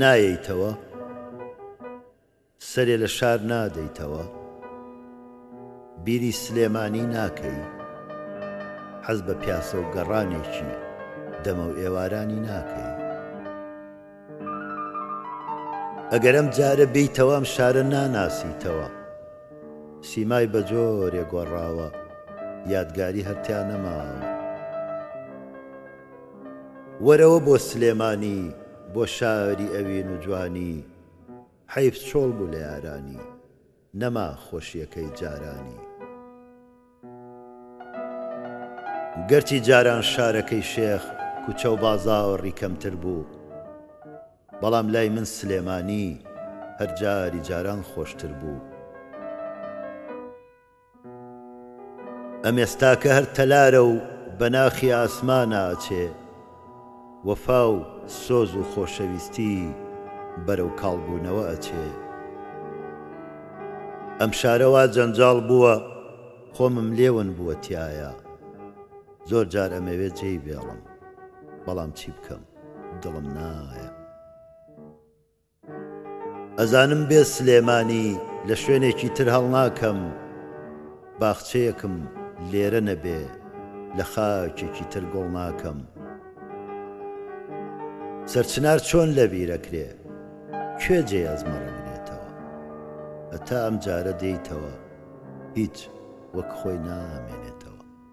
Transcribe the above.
نایەیتەوە؟ سەرێ لە شار نادەیتەوە؟ بیری سلێمانی ناکەی؟ حەز بە پیاسە و گەڕانێکی دەمەوئێوارانی ناکەی؟ ئەگەر ئەم جارە بێیتەوە ئەم شارە ناناسیتەوە سیمای بە جۆرێ گۆڕاوە یادگاری هەر تیا نەماوە. وەرەوە بۆ سلێمانی بۆ شاری ئەوین و جوانی حەیف چۆڵ بوو لە یارانی نەما خۆشیەکەی جارانی. گەرچی جاران شارەکەی شێخ کوچە و بازاڕی کەمتر بوو بەڵام لای من سلێمانی هەر جاری جاران خۆشتر بوو. ئەم ئێستا کە هەر تەلارە و بە ناخی ئاسمانا ئەچێ، وەفا و سۆز و خۆشەویستی بەرەو کاڵبوونەوە ئەچێ. ئەم شارە وا جەنجاڵ بووە، خۆمم لێ ون بووە تیایا. زۆر جار ئەمەوێ جێی بێڵم، بەڵام چی بکەم دڵم نایە. ئەزانم بێ سلێمانی لە شوێنێکی تر هەڵناکەم باخچەیەکم لێرە نەبێ لە خاکێکی تر گوڵ ناکەم سەرچنار چۆن لەبیرەکرێ کوێ جێ ئەزمەڕێ هەتا ئەم جارە دێیتەوە هیچ وەک خۆی نامێنێت